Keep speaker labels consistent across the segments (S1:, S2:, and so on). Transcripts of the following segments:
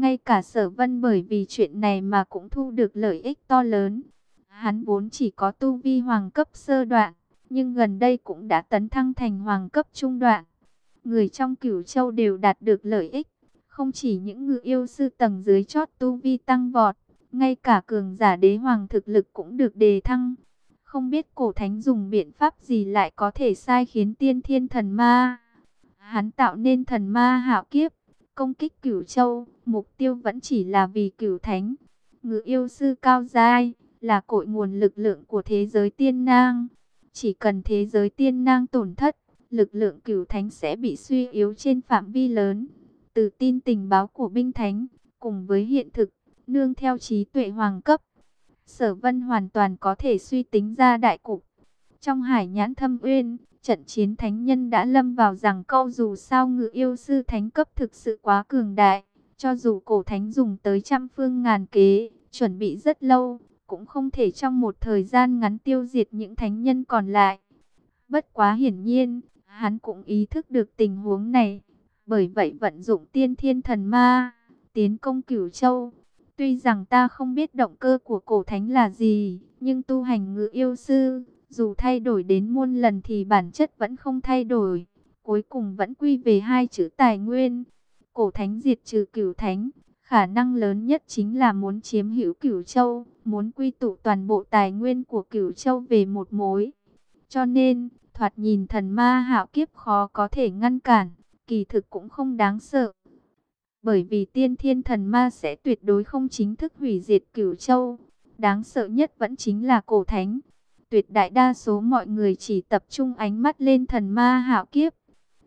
S1: Ngay cả sở vân bởi vì chuyện này mà cũng thu được lợi ích to lớn. Hắn vốn chỉ có tu vi hoàng cấp sơ đoạn, nhưng gần đây cũng đã tấn thăng thành hoàng cấp trung đoạn. Người trong cửu châu đều đạt được lợi ích, không chỉ những ngự yêu sư tầng dưới chót tu vi tăng vọt, ngay cả cường giả đế hoàng thực lực cũng được đề thăng. Không biết cổ thánh dùng biện pháp gì lại có thể sai khiến tiên thiên thần ma. Hắn tạo nên thần ma hạo kiếp, công kích cửu châu, mục tiêu vẫn chỉ là vì cửu thánh. Ngự yêu sư cao giai, là cội nguồn lực lượng của thế giới tiên nang. Chỉ cần thế giới tiên nang tổn thất, lực lượng cửu thánh sẽ bị suy yếu trên phạm vi lớn. Từ tin tình báo của binh thánh, cùng với hiện thực, nương theo trí tuệ hoàng cấp, sở vân hoàn toàn có thể suy tính ra đại cục. Trong hải nhãn thâm uyên, trận chiến thánh nhân đã lâm vào rằng câu dù sao ngự yêu sư thánh cấp thực sự quá cường đại. Cho dù cổ thánh dùng tới trăm phương ngàn kế, chuẩn bị rất lâu, cũng không thể trong một thời gian ngắn tiêu diệt những thánh nhân còn lại. Bất quá hiển nhiên, hắn cũng ý thức được tình huống này, bởi vậy vận dụng tiên thiên thần ma, tiến công cửu châu. Tuy rằng ta không biết động cơ của cổ thánh là gì, nhưng tu hành ngự yêu sư, dù thay đổi đến muôn lần thì bản chất vẫn không thay đổi. Cuối cùng vẫn quy về hai chữ tài nguyên. Cổ thánh diệt trừ cửu thánh, khả năng lớn nhất chính là muốn chiếm hữu cửu châu, muốn quy tụ toàn bộ tài nguyên của cửu châu về một mối. Cho nên, thoạt nhìn thần ma hạo kiếp khó có thể ngăn cản, kỳ thực cũng không đáng sợ. Bởi vì tiên thiên thần ma sẽ tuyệt đối không chính thức hủy diệt cửu châu. Đáng sợ nhất vẫn chính là cổ thánh. Tuyệt đại đa số mọi người chỉ tập trung ánh mắt lên thần ma hạo kiếp.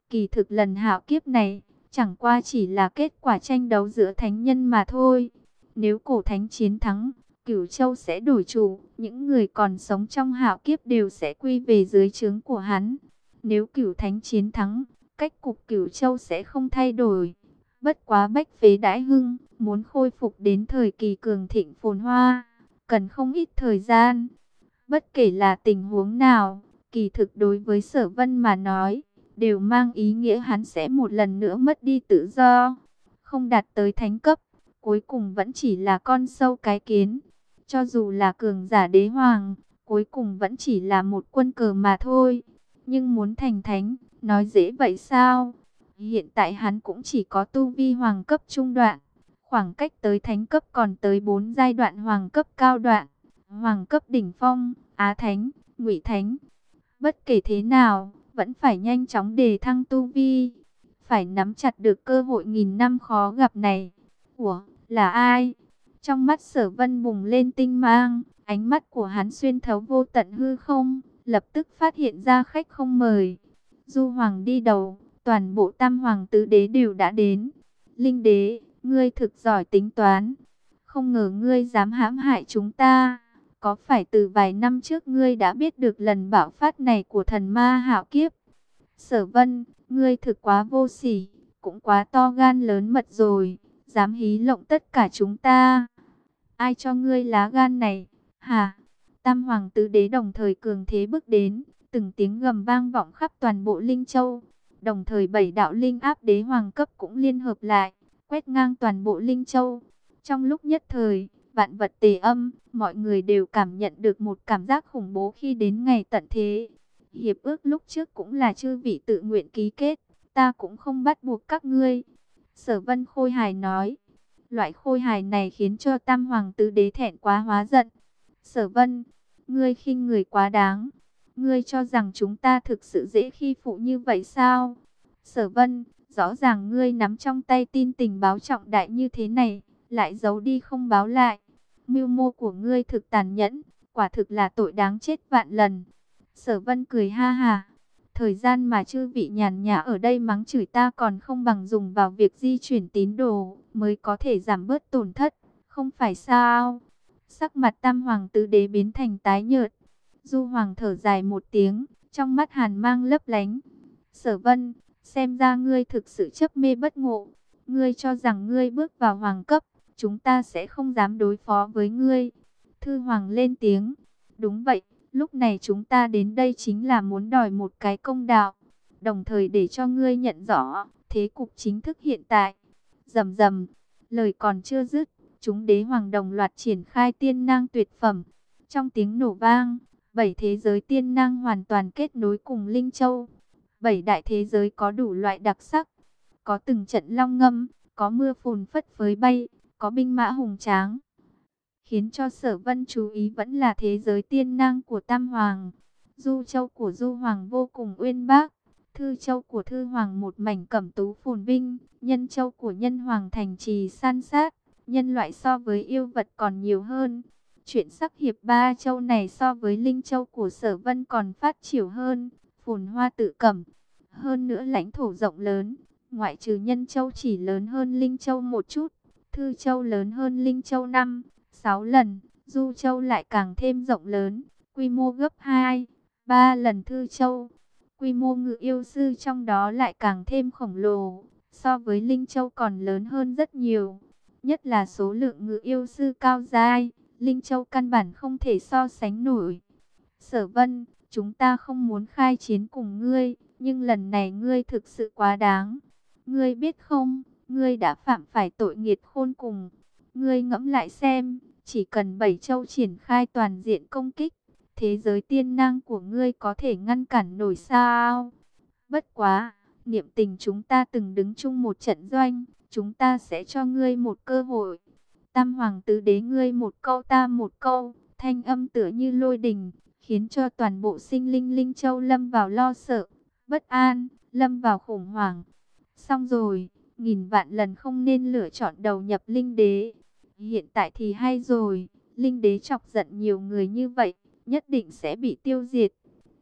S1: Kỳ thực lần hạo kiếp này, chẳng qua chỉ là kết quả tranh đấu giữa thánh nhân mà thôi. Nếu cổ thánh chiến thắng, cửu châu sẽ đổi chủ, những người còn sống trong hạo kiếp đều sẽ quy về dưới trướng của hắn. Nếu cửu thánh chiến thắng, cách cục cửu châu sẽ không thay đổi. Bất quá bách phế đãi hưng, muốn khôi phục đến thời kỳ cường thịnh phồn hoa, cần không ít thời gian. Bất kể là tình huống nào, kỳ thực đối với sở vân mà nói, đều mang ý nghĩa hắn sẽ một lần nữa mất đi tự do. Không đạt tới thánh cấp, cuối cùng vẫn chỉ là con sâu cái kiến. Cho dù là cường giả đế hoàng, cuối cùng vẫn chỉ là một quân cờ mà thôi. Nhưng muốn thành thánh, nói dễ vậy sao? Hiện tại hắn cũng chỉ có tu vi hoàng cấp trung đoạn. Khoảng cách tới thánh cấp còn tới 4 giai đoạn hoàng cấp cao đoạn. Hoàng cấp đỉnh phong, Á Thánh, Ngụy Thánh. Bất kể thế nào, vẫn phải nhanh chóng đề thăng tu vi. Phải nắm chặt được cơ hội nghìn năm khó gặp này. Ủa, là ai? Trong mắt sở vân bùng lên tinh mang, ánh mắt của hắn xuyên thấu vô tận hư không, lập tức phát hiện ra khách không mời. Du Hoàng đi đầu, toàn bộ tam hoàng tứ đế đều đã đến. Linh đế, ngươi thực giỏi tính toán. Không ngờ ngươi dám hãm hại chúng ta. Có phải từ vài năm trước ngươi đã biết được lần bạo phát này của thần ma hạo kiếp? Sở vân, ngươi thực quá vô sỉ, cũng quá to gan lớn mật rồi, dám hí lộng tất cả chúng ta. Ai cho ngươi lá gan này? Hả? Tam hoàng tứ đế đồng thời cường thế bước đến, từng tiếng gầm vang vọng khắp toàn bộ Linh Châu. Đồng thời bảy đạo linh áp đế hoàng cấp cũng liên hợp lại, quét ngang toàn bộ Linh Châu. Trong lúc nhất thời, vạn vật tề âm, mọi người đều cảm nhận được một cảm giác khủng bố khi đến ngày tận thế. Hiệp ước lúc trước cũng là chư vị tự nguyện ký kết, ta cũng không bắt buộc các ngươi. Sở vân khôi hài nói, loại khôi hài này khiến cho tam hoàng tứ đế thẹn quá hóa giận. Sở vân, ngươi khinh người quá đáng. Ngươi cho rằng chúng ta thực sự dễ khi phụ như vậy sao? Sở vân, rõ ràng ngươi nắm trong tay tin tình báo trọng đại như thế này, lại giấu đi không báo lại. Mưu mô của ngươi thực tàn nhẫn, quả thực là tội đáng chết vạn lần. Sở vân cười ha ha. Thời gian mà chư vị nhàn nhã ở đây mắng chửi ta còn không bằng dùng vào việc di chuyển tín đồ, mới có thể giảm bớt tổn thất, không phải sao? Sắc mặt tam hoàng tứ đế biến thành tái nhợt. Du hoàng thở dài một tiếng, trong mắt hàn mang lấp lánh. Sở vân, xem ra ngươi thực sự chấp mê bất ngộ. Ngươi cho rằng ngươi bước vào hoàng cấp, chúng ta sẽ không dám đối phó với ngươi. Thư Hoàng lên tiếng. Đúng vậy, lúc này chúng ta đến đây chính là muốn đòi một cái công đạo. Đồng thời để cho ngươi nhận rõ, thế cục chính thức hiện tại. Dầm dầm, Lời còn chưa dứt, chúng đế hoàng đồng loạt triển khai tiên năng tuyệt phẩm. Trong tiếng nổ vang, bảy thế giới tiên năng hoàn toàn kết nối cùng Linh Châu. Bảy đại thế giới có đủ loại đặc sắc, có từng trận long ngâm, có mưa phùn phất phới bay, có binh mã hùng tráng. Khiến cho sở vân chú ý vẫn là thế giới tiên năng của Tam Hoàng. Du châu của Du Hoàng vô cùng uyên bác. Thư châu của Thư Hoàng một mảnh cẩm tú phồn vinh. Nhân châu của Nhân Hoàng thành trì san sát. Nhân loại so với yêu vật còn nhiều hơn. Chuyện sắc hiệp ba châu này so với Linh châu của sở vân còn phát triển hơn. Phồn hoa tự cẩm. Hơn nữa lãnh thổ rộng lớn. Ngoại trừ Nhân châu chỉ lớn hơn Linh châu một chút. Thư châu lớn hơn Linh châu năm, sáu lần. Du châu lại càng thêm rộng lớn. Quy mô gấp 2, 3 lần Thư châu. Quy mô ngự yêu sư trong đó lại càng thêm khổng lồ. So với Linh châu còn lớn hơn rất nhiều. Nhất là số lượng ngự yêu sư cao dai. Linh châu căn bản không thể so sánh nổi. Sở vân, chúng ta không muốn khai chiến cùng ngươi. Nhưng lần này ngươi thực sự quá đáng. Ngươi biết không, ngươi đã phạm phải tội nghiệt khôn cùng. Ngươi ngẫm lại xem, chỉ cần bảy châu triển khai toàn diện công kích, thế giới tiên năng của ngươi có thể ngăn cản nổi sao? Bất quá, niệm tình chúng ta từng đứng chung một trận doanh, chúng ta sẽ cho ngươi một cơ hội. Tam hoàng tứ đế ngươi một câu ta một câu, thanh âm tựa như lôi đình, khiến cho toàn bộ sinh linh linh châu lâm vào lo sợ, bất an, lâm vào khủng hoảng. Xong rồi, nghìn vạn lần không nên lựa chọn đầu nhập linh đế. Hiện tại thì hay rồi, linh đế chọc giận nhiều người như vậy, nhất định sẽ bị tiêu diệt.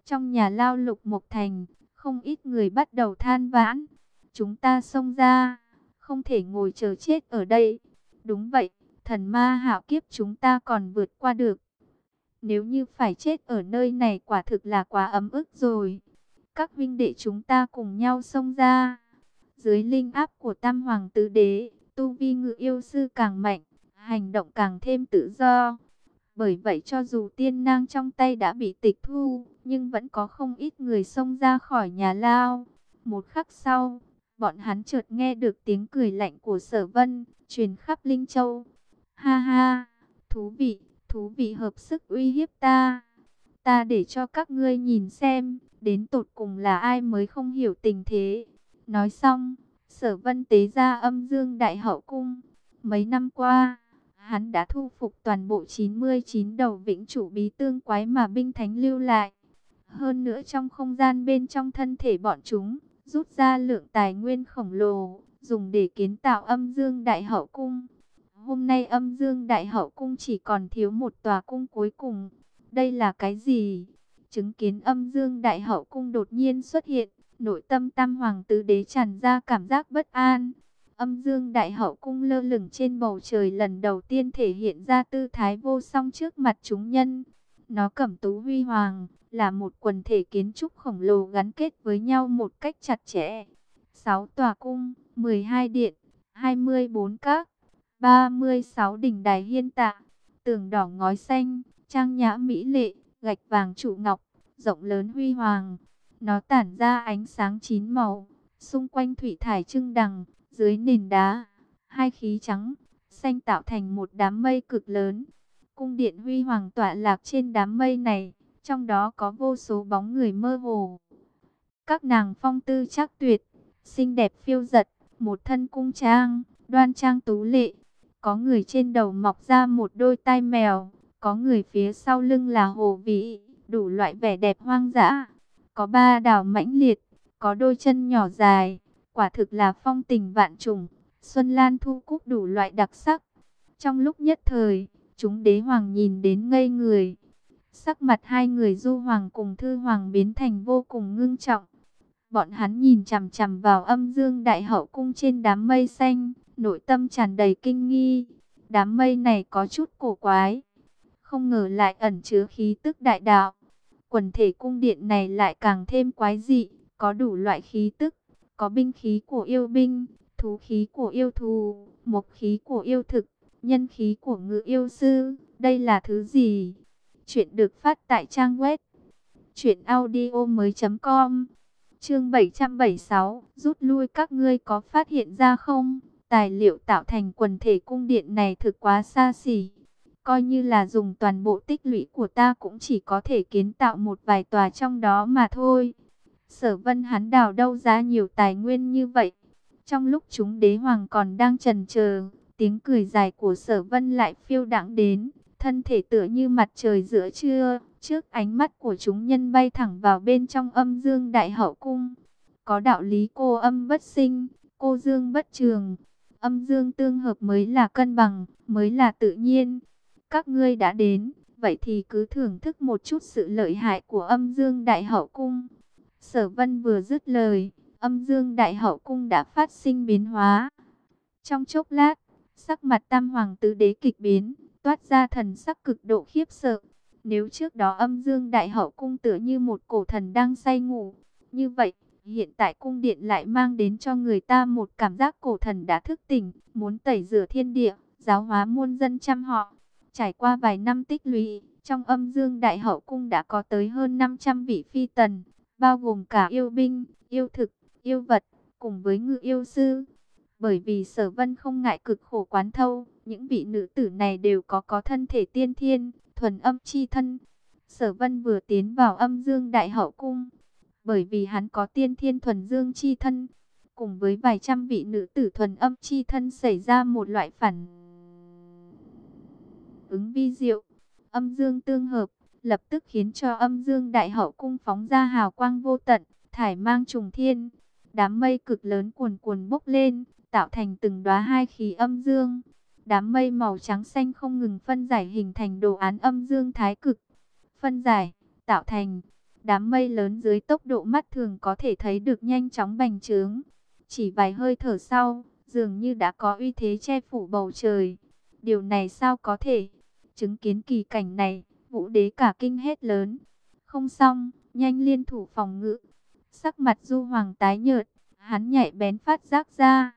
S1: Trong nhà lao lục mộc thành, không ít người bắt đầu than vãn. Chúng ta xông ra, không thể ngồi chờ chết ở đây. Đúng vậy, thần ma hạo kiếp chúng ta còn vượt qua được. Nếu như phải chết ở nơi này quả thực là quá ấm ức rồi. Các vinh đệ chúng ta cùng nhau xông ra. Dưới linh áp của Tam Hoàng Tứ Đế, tu vi ngự yêu sư càng mạnh, hành động càng thêm tự do. Bởi vậy cho dù tiên nang trong tay đã bị tịch thu, nhưng vẫn có không ít người xông ra khỏi nhà lao. Một khắc sau, bọn hắn chợt nghe được tiếng cười lạnh của sở vân, truyền khắp Linh Châu. Ha ha, thú vị, thú vị hợp sức uy hiếp ta. Ta để cho các ngươi nhìn xem, đến tột cùng là ai mới không hiểu tình thế. Nói xong, sở vân tế ra âm dương đại hậu cung. Mấy năm qua, hắn đã thu phục toàn bộ 99 đầu vĩnh chủ bí tương quái mà binh thánh lưu lại. Hơn nữa trong không gian bên trong thân thể bọn chúng, rút ra lượng tài nguyên khổng lồ, dùng để kiến tạo âm dương đại hậu cung. Hôm nay âm dương đại hậu cung chỉ còn thiếu một tòa cung cuối cùng. Đây là cái gì? Chứng kiến âm dương đại hậu cung đột nhiên xuất hiện, nội tâm tam hoàng tứ đế tràn ra cảm giác bất an. Âm dương đại hậu cung lơ lửng trên bầu trời lần đầu tiên thể hiện ra tư thái vô song trước mặt chúng nhân. Nó cẩm tú huy hoàng, là một quần thể kiến trúc khổng lồ gắn kết với nhau một cách chặt chẽ. 6 tòa cung, 12 điện, 24 các, 36 đỉnh đài hiên tạ, tường đỏ ngói xanh, trang nhã mỹ lệ, gạch vàng trụ ngọc, rộng lớn huy hoàng. Nó tản ra ánh sáng chín màu, xung quanh thủy thải trưng đằng, dưới nền đá, hai khí trắng, xanh tạo thành một đám mây cực lớn. Cung điện huy hoàng tọa lạc trên đám mây này, trong đó có vô số bóng người mơ hồ. Các nàng phong tư chắc tuyệt, xinh đẹp phiêu giật, một thân cung trang, đoan trang tú lệ. Có người trên đầu mọc ra một đôi tai mèo, có người phía sau lưng là hồ vĩ, đủ loại vẻ đẹp hoang dã. Có ba đảo mãnh liệt, có đôi chân nhỏ dài, quả thực là phong tình vạn trùng. Xuân Lan thu cúc đủ loại đặc sắc. Trong lúc nhất thời, chúng đế hoàng nhìn đến ngây người. Sắc mặt hai người du hoàng cùng thư hoàng biến thành vô cùng ngưng trọng. Bọn hắn nhìn chằm chằm vào âm dương đại hậu cung trên đám mây xanh, nội tâm tràn đầy kinh nghi. Đám mây này có chút cổ quái, không ngờ lại ẩn chứa khí tức đại đạo. Quần thể cung điện này lại càng thêm quái dị, có đủ loại khí tức, có binh khí của yêu binh, thú khí của yêu thù, mộc khí của yêu thực, nhân khí của ngự yêu sư. Đây là thứ gì? Chuyện được phát tại trang web truyệnaudiomoi.com. Chương 776, rút lui các ngươi có phát hiện ra không? Tài liệu tạo thành quần thể cung điện này thực quá xa xỉ. Coi như là dùng toàn bộ tích lũy của ta cũng chỉ có thể kiến tạo một vài tòa trong đó mà thôi. Sở vân hắn đào đâu ra nhiều tài nguyên như vậy. Trong lúc chúng đế hoàng còn đang trần chờ, tiếng cười dài của sở vân lại phiêu đãng đến, thân thể tựa như mặt trời giữa trưa, trước ánh mắt của chúng nhân bay thẳng vào bên trong âm dương đại hậu cung. Có đạo lý cô âm bất sinh, cô dương bất trường, âm dương tương hợp mới là cân bằng, mới là tự nhiên. Các ngươi đã đến, vậy thì cứ thưởng thức một chút sự lợi hại của âm dương đại hậu cung. Sở vân vừa dứt lời, âm dương đại hậu cung đã phát sinh biến hóa. Trong chốc lát, sắc mặt tam hoàng tứ đế kịch biến, toát ra thần sắc cực độ khiếp sợ. Nếu trước đó âm dương đại hậu cung tựa như một cổ thần đang say ngủ, như vậy, hiện tại cung điện lại mang đến cho người ta một cảm giác cổ thần đã thức tỉnh, muốn tẩy rửa thiên địa, giáo hóa muôn dân trăm họ. Trải qua vài năm tích lũy, trong âm dương đại hậu cung đã có tới hơn 500 vị phi tần, bao gồm cả yêu binh, yêu thực, yêu vật, cùng với ngự yêu sư. Bởi vì sở vân không ngại cực khổ quán thâu, những vị nữ tử này đều có có thân thể tiên thiên, thuần âm chi thân. Sở vân vừa tiến vào âm dương đại hậu cung, bởi vì hắn có tiên thiên thuần dương chi thân, cùng với vài trăm vị nữ tử thuần âm chi thân xảy ra một loại phản ứng vi diệu, âm dương tương hợp, lập tức khiến cho âm dương đại hậu cung phóng ra hào quang vô tận, thải mang trùng thiên. Đám mây cực lớn cuồn cuồn bốc lên, tạo thành từng đóa hai khí âm dương. Đám mây màu trắng xanh không ngừng phân giải hình thành đồ án âm dương thái cực. Phân giải, tạo thành đám mây lớn dưới tốc độ mắt thường có thể thấy được nhanh chóng bành trướng. Chỉ vài hơi thở sau, dường như đã có uy thế che phủ bầu trời. Điều này sao có thể? Chứng kiến kỳ cảnh này, vũ đế cả kinh hết lớn. Không xong, nhanh liên thủ phòng ngự. Sắc mặt du hoàng tái nhợt, hắn nhạy bén phát giác ra.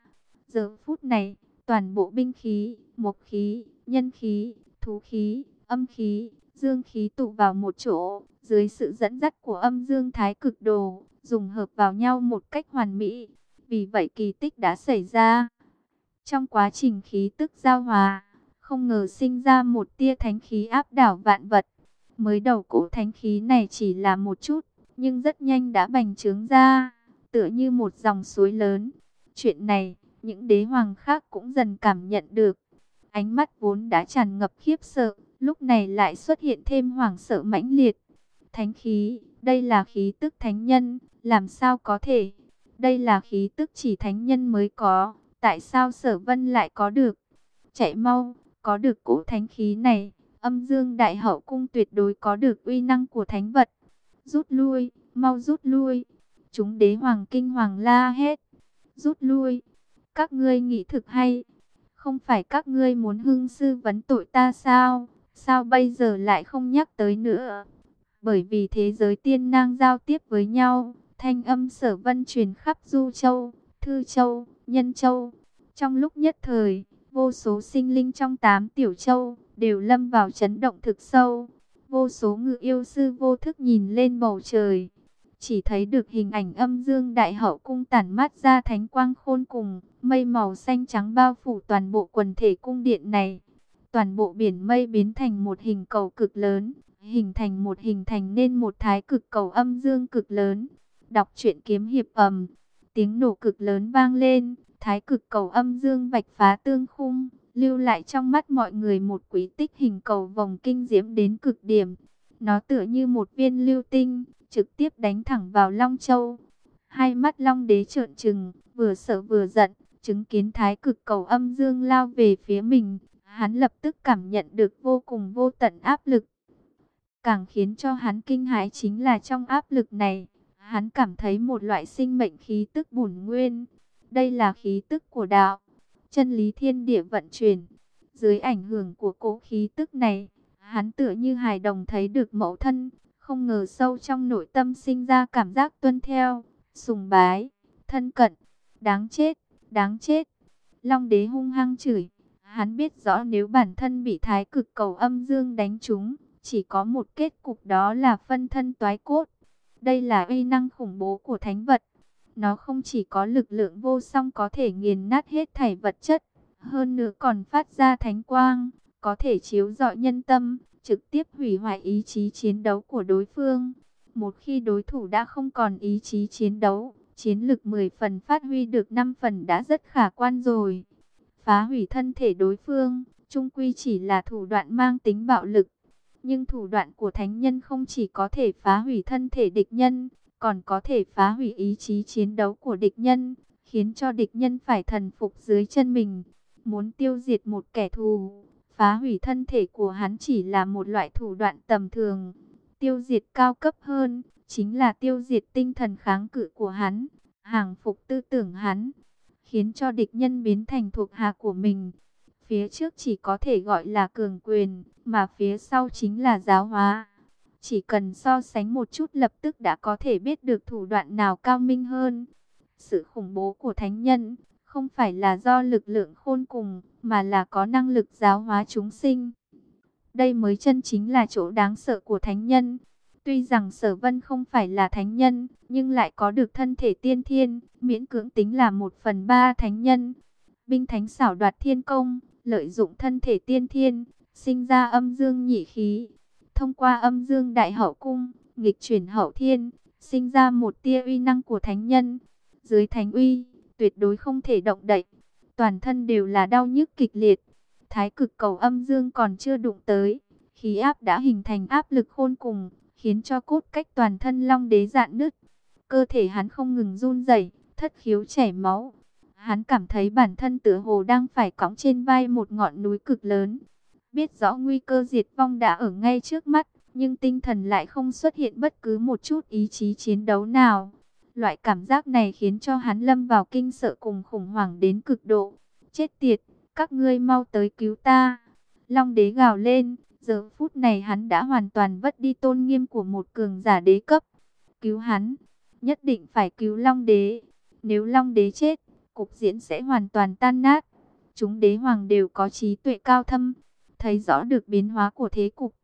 S1: Giờ phút này, toàn bộ binh khí, mộc khí, nhân khí, thú khí, âm khí, dương khí tụ vào một chỗ, dưới sự dẫn dắt của âm dương thái cực đồ, dùng hợp vào nhau một cách hoàn mỹ. Vì vậy kỳ tích đã xảy ra. Trong quá trình khí tức giao hòa, không ngờ sinh ra một tia thánh khí áp đảo vạn vật. Mới đầu cỗ thánh khí này chỉ là một chút, nhưng rất nhanh đã bành trướng ra, tựa như một dòng suối lớn. Chuyện này, những đế hoàng khác cũng dần cảm nhận được. Ánh mắt vốn đã tràn ngập khiếp sợ, lúc này lại xuất hiện thêm hoảng sợ mãnh liệt. Thánh khí, đây là khí tức thánh nhân, làm sao có thể? Đây là khí tức chỉ thánh nhân mới có, tại sao sở vân lại có được? Chạy mau, có được cỗ thánh khí này, âm dương đại hậu cung tuyệt đối có được uy năng của thánh vật. Rút lui, mau rút lui. Chúng đế hoàng kinh hoàng la hết. Rút lui. Các ngươi nghĩ thực hay. Không phải các ngươi muốn hưng sư vấn tội ta sao? Sao bây giờ lại không nhắc tới nữa? Bởi vì thế giới tiên nang giao tiếp với nhau. Thanh âm sở vân truyền khắp Du Châu, Thư Châu, Nhân Châu. Trong lúc nhất thời Vô số sinh linh trong tám tiểu châu đều lâm vào chấn động thực sâu. Vô số ngự yêu sư vô thức nhìn lên bầu trời. Chỉ thấy được hình ảnh âm dương đại hậu cung tản mát ra thánh quang khôn cùng. Mây màu xanh trắng bao phủ toàn bộ quần thể cung điện này. Toàn bộ biển mây biến thành một hình cầu cực lớn. Hình thành một hình thành nên một thái cực cầu âm dương cực lớn. Đọc truyện kiếm hiệp ầm. Tiếng nổ cực lớn vang lên Thái cực cầu âm dương vạch phá tương khung, lưu lại trong mắt mọi người một quý tích hình cầu vòng kinh diễm đến cực điểm. Nó tựa như một viên lưu tinh, trực tiếp đánh thẳng vào Long Châu. Hai mắt Long đế trợn trừng, vừa sợ vừa giận, chứng kiến thái cực cầu âm dương lao về phía mình. Hắn lập tức cảm nhận được vô cùng vô tận áp lực. Càng khiến cho hắn kinh hãi chính là trong áp lực này, hắn cảm thấy một loại sinh mệnh khí tức bùn nguyên, đây là khí tức của đạo, chân lý thiên địa vận chuyển. Dưới ảnh hưởng của cỗ khí tức này, hắn tựa như hài đồng thấy được mẫu thân, không ngờ sâu trong nội tâm sinh ra cảm giác tuân theo, sùng bái, thân cận, đáng chết, đáng chết. Long đế hung hăng chửi, hắn biết rõ nếu bản thân bị thái cực cầu âm dương đánh trúng, chỉ có một kết cục đó là phân thân toái cốt. Đây là uy năng khủng bố của thánh vật. Nó không chỉ có lực lượng vô song có thể nghiền nát hết thảy vật chất, hơn nữa còn phát ra thánh quang, có thể chiếu rọi nhân tâm, trực tiếp hủy hoại ý chí chiến đấu của đối phương. Một khi đối thủ đã không còn ý chí chiến đấu, chiến lực 10 phần phát huy được 5 phần đã rất khả quan rồi. Phá hủy thân thể đối phương, trung quy chỉ là thủ đoạn mang tính bạo lực. Nhưng thủ đoạn của thánh nhân không chỉ có thể phá hủy thân thể địch nhân, còn có thể phá hủy ý chí chiến đấu của địch nhân, khiến cho địch nhân phải thần phục dưới chân mình. Muốn tiêu diệt một kẻ thù, phá hủy thân thể của hắn chỉ là một loại thủ đoạn tầm thường. Tiêu diệt cao cấp hơn, chính là tiêu diệt tinh thần kháng cự của hắn, hàng phục tư tưởng hắn, khiến cho địch nhân biến thành thuộc hạ của mình. Phía trước chỉ có thể gọi là cường quyền, mà phía sau chính là giáo hóa. Chỉ cần so sánh một chút lập tức đã có thể biết được thủ đoạn nào cao minh hơn. Sự khủng bố của thánh nhân không phải là do lực lượng khôn cùng, mà là có năng lực giáo hóa chúng sinh. Đây mới chân chính là chỗ đáng sợ của thánh nhân. Tuy rằng sở vân không phải là thánh nhân, nhưng lại có được thân thể tiên thiên, miễn cưỡng tính là một phần ba thánh nhân. Binh thánh xảo đoạt thiên công, lợi dụng thân thể tiên thiên, sinh ra âm dương nhị khí. Thông qua âm dương đại hậu cung, nghịch chuyển hậu thiên, sinh ra một tia uy năng của thánh nhân. Dưới thánh uy, tuyệt đối không thể động đậy. Toàn thân đều là đau nhức kịch liệt. Thái cực cầu âm dương còn chưa đụng tới. Khí áp đã hình thành áp lực khôn cùng, khiến cho cốt cách toàn thân long đế dạn nứt. Cơ thể hắn không ngừng run rẩy, thất khiếu chảy máu. Hắn cảm thấy bản thân tựa hồ đang phải cõng trên vai một ngọn núi cực lớn. Biết rõ nguy cơ diệt vong đã ở ngay trước mắt, nhưng tinh thần lại không xuất hiện bất cứ một chút ý chí chiến đấu nào. Loại cảm giác này khiến cho hắn lâm vào kinh sợ cùng khủng hoảng đến cực độ. Chết tiệt, các ngươi mau tới cứu ta. Long đế gào lên, giờ phút này hắn đã hoàn toàn vất đi tôn nghiêm của một cường giả đế cấp. Cứu hắn, nhất định phải cứu Long đế. Nếu Long đế chết, cục diễn sẽ hoàn toàn tan nát. Chúng đế hoàng đều có trí tuệ cao thâm, thấy rõ được biến hóa của thế cục.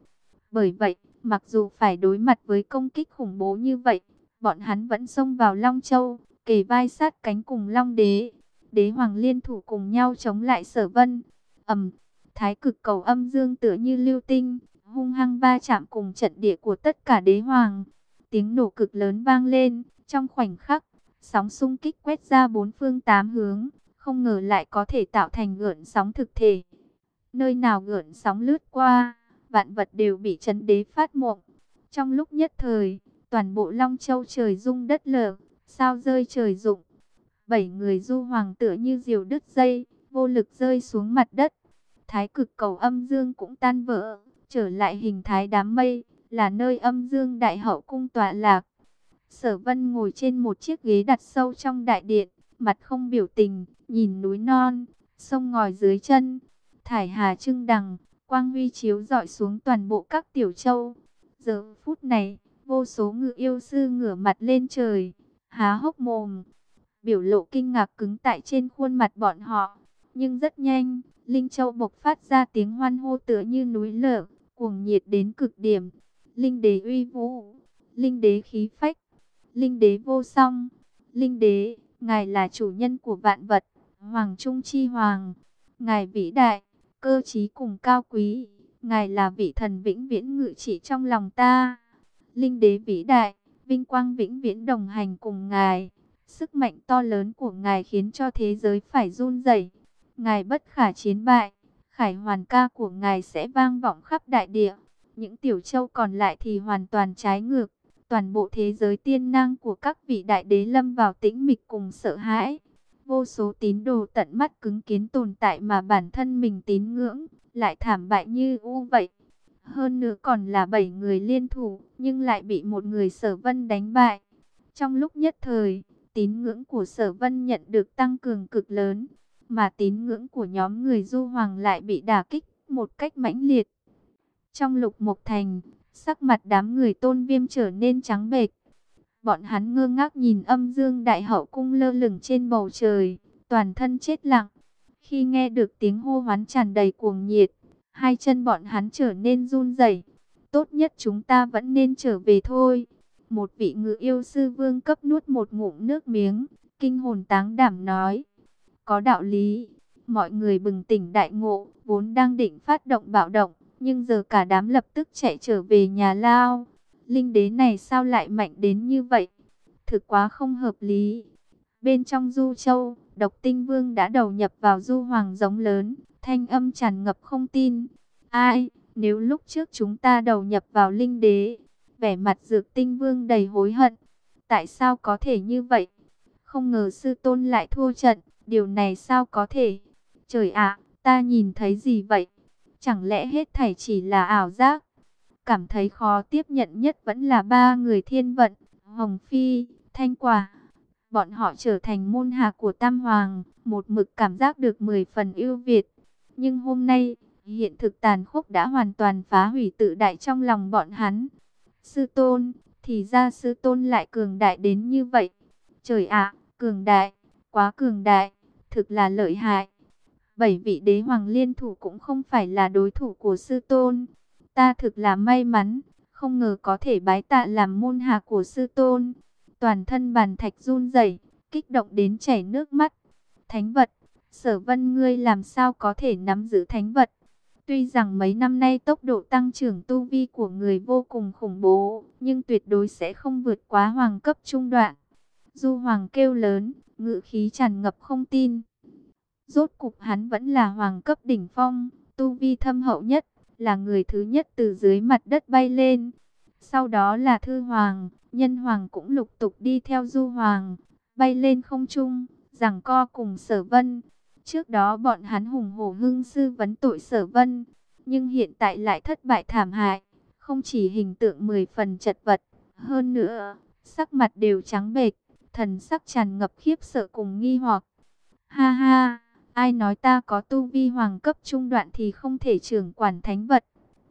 S1: Bởi vậy, mặc dù phải đối mặt với công kích khủng bố như vậy, bọn hắn vẫn xông vào Long Châu, kề vai sát cánh cùng Long Đế. Đế Hoàng liên thủ cùng nhau chống lại sở vân. ầm thái cực cầu âm dương tựa như lưu tinh, hung hăng va chạm cùng trận địa của tất cả đế hoàng. Tiếng nổ cực lớn vang lên, trong khoảnh khắc, sóng xung kích quét ra bốn phương tám hướng, không ngờ lại có thể tạo thành gợn sóng thực thể. Nơi nào gợn sóng lướt qua, vạn vật đều bị chấn đế phát mộng. Trong lúc nhất thời, toàn bộ Long Châu trời rung đất lở, sao rơi trời rụng. Bảy người du hoàng tựa như diều đứt dây, vô lực rơi xuống mặt đất. Thái cực cầu âm dương cũng tan vỡ, trở lại hình thái đám mây, là nơi âm dương đại hậu cung tọa lạc. Sở vân ngồi trên một chiếc ghế đặt sâu trong đại điện, mặt không biểu tình, nhìn núi non, sông ngòi dưới chân. Thải hà trưng đằng, quang huy chiếu dọi xuống toàn bộ các tiểu châu. Giờ phút này, Vô số ngự yêu sư ngửa mặt lên trời, há hốc mồm, biểu lộ kinh ngạc cứng tại trên khuôn mặt bọn họ. Nhưng rất nhanh, Linh Châu bộc phát ra tiếng hoan hô tựa như núi lở, cuồng nhiệt đến cực điểm. Linh đế uy vũ, linh đế khí phách, linh đế vô song, linh đế, ngài là chủ nhân của vạn vật, hoàng trung chi hoàng, ngài vĩ đại, cơ trí cùng cao quý, ngài là vị thần vĩnh viễn ngự trị trong lòng ta. Linh đế vĩ đại, vinh quang vĩnh viễn đồng hành cùng ngài. Sức mạnh to lớn của ngài khiến cho thế giới phải run rẩy. Ngài bất khả chiến bại, khải hoàn ca của ngài sẽ vang vọng khắp đại địa. Những tiểu châu còn lại thì hoàn toàn trái ngược. Toàn bộ thế giới tiên năng của các vị đại đế lâm vào tĩnh mịch cùng sợ hãi. Vô số tín đồ tận mắt cứng kiến tồn tại mà bản thân mình tín ngưỡng, lại thảm bại như u vậy. Hơn nữa còn là bảy người liên thủ, nhưng lại bị một người sở vân đánh bại. Trong lúc nhất thời, tín ngưỡng của sở vân nhận được tăng cường cực lớn, mà tín ngưỡng của nhóm người du hoàng lại bị đả kích một cách mãnh liệt. Trong lục mộc thành, sắc mặt đám người tôn viêm trở nên trắng bệch. Bọn hắn ngơ ngác nhìn âm dương đại hậu cung lơ lửng trên bầu trời, toàn thân chết lặng. Khi nghe được tiếng hô hoán tràn đầy cuồng nhiệt, Hai chân bọn hắn trở nên run rẩy. Tốt nhất chúng ta vẫn nên trở về thôi. Một vị ngự yêu sư vương cấp nuốt một ngụm nước miếng, kinh hồn táng đảm nói. Có đạo lý, mọi người bừng tỉnh đại ngộ, vốn đang định phát động bạo động, nhưng giờ cả đám lập tức chạy trở về nhà lao. Linh đế này sao lại mạnh đến như vậy? Thực quá không hợp lý. Bên trong du châu, độc tinh vương đã đầu nhập vào du hoàng giống lớn, thanh âm tràn ngập không tin. Ai, nếu lúc trước chúng ta đầu nhập vào linh đế, vẻ mặt dược tinh vương đầy hối hận. Tại sao có thể như vậy? Không ngờ sư tôn lại thua trận, điều này sao có thể? Trời ạ, ta nhìn thấy gì vậy? Chẳng lẽ hết thảy chỉ là ảo giác? Cảm thấy khó tiếp nhận nhất vẫn là ba người thiên vận, Hồng Phi, Thanh Quả. Bọn họ trở thành môn hạ của Tam Hoàng, một mực cảm giác được 10 phần ưu việt. Nhưng hôm nay, hiện thực tàn khốc đã hoàn toàn phá hủy tự đại trong lòng bọn hắn. Sư tôn, thì ra sư tôn lại cường đại đến như vậy. Trời ạ, cường đại, quá cường đại, thực là lợi hại. Bảy vị đế hoàng liên thủ cũng không phải là đối thủ của sư tôn. Ta thực là may mắn, không ngờ có thể bái tạ làm môn hạ của sư tôn. Toàn thân bàn thạch run rẩy, kích động đến chảy nước mắt. Thánh vật, sở vân ngươi làm sao có thể nắm giữ thánh vật? Tuy rằng mấy năm nay tốc độ tăng trưởng tu vi của người vô cùng khủng bố, nhưng tuyệt đối sẽ không vượt quá hoàng cấp trung đoạn. Du hoàng kêu lớn, ngự khí tràn ngập không tin. Rốt cục hắn vẫn là hoàng cấp đỉnh phong, tu vi thâm hậu nhất, là người thứ nhất từ dưới mặt đất bay lên. Sau đó là thư hoàng, nhân hoàng cũng lục tục đi theo du hoàng, bay lên không trung, rằng co cùng sở vân. Trước đó bọn hắn hùng hổ hưng sư vấn tội sở vân, nhưng hiện tại lại thất bại thảm hại, không chỉ hình tượng mười phần chật vật, hơn nữa, sắc mặt đều trắng bệch, thần sắc tràn ngập khiếp sợ cùng nghi hoặc. Ha ha, ai nói ta có tu vi hoàng cấp trung đoạn thì không thể trưởng quản thánh vật.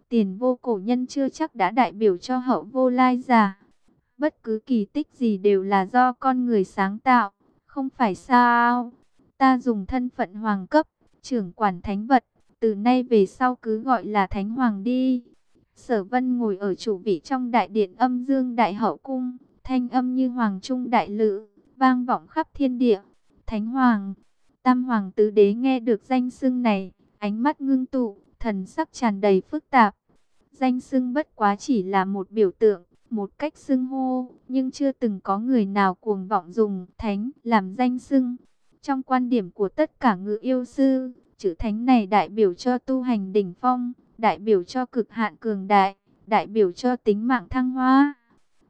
S1: Tiền vô cổ nhân chưa chắc đã đại biểu cho hậu vô lai giả. Bất cứ kỳ tích gì đều là do con người sáng tạo, không phải sao? Ta dùng thân phận hoàng cấp, trưởng quản thánh vật, từ nay về sau cứ gọi là thánh hoàng đi. Sở vân ngồi ở chủ vị trong đại điện âm dương đại hậu cung, thanh âm như hoàng trung đại lự, vang vọng khắp thiên địa. Thánh hoàng, tam hoàng tứ đế nghe được danh xưng này, ánh mắt ngưng tụ, thần sắc tràn đầy phức tạp. Danh xưng bất quá chỉ là một biểu tượng, một cách xưng hô, nhưng chưa từng có người nào cuồng vọng dùng thánh làm danh xưng. Trong quan điểm của tất cả ngự yêu sư, chữ thánh này đại biểu cho tu hành đỉnh phong, đại biểu cho cực hạn cường đại, đại biểu cho tính mạng thăng hoa.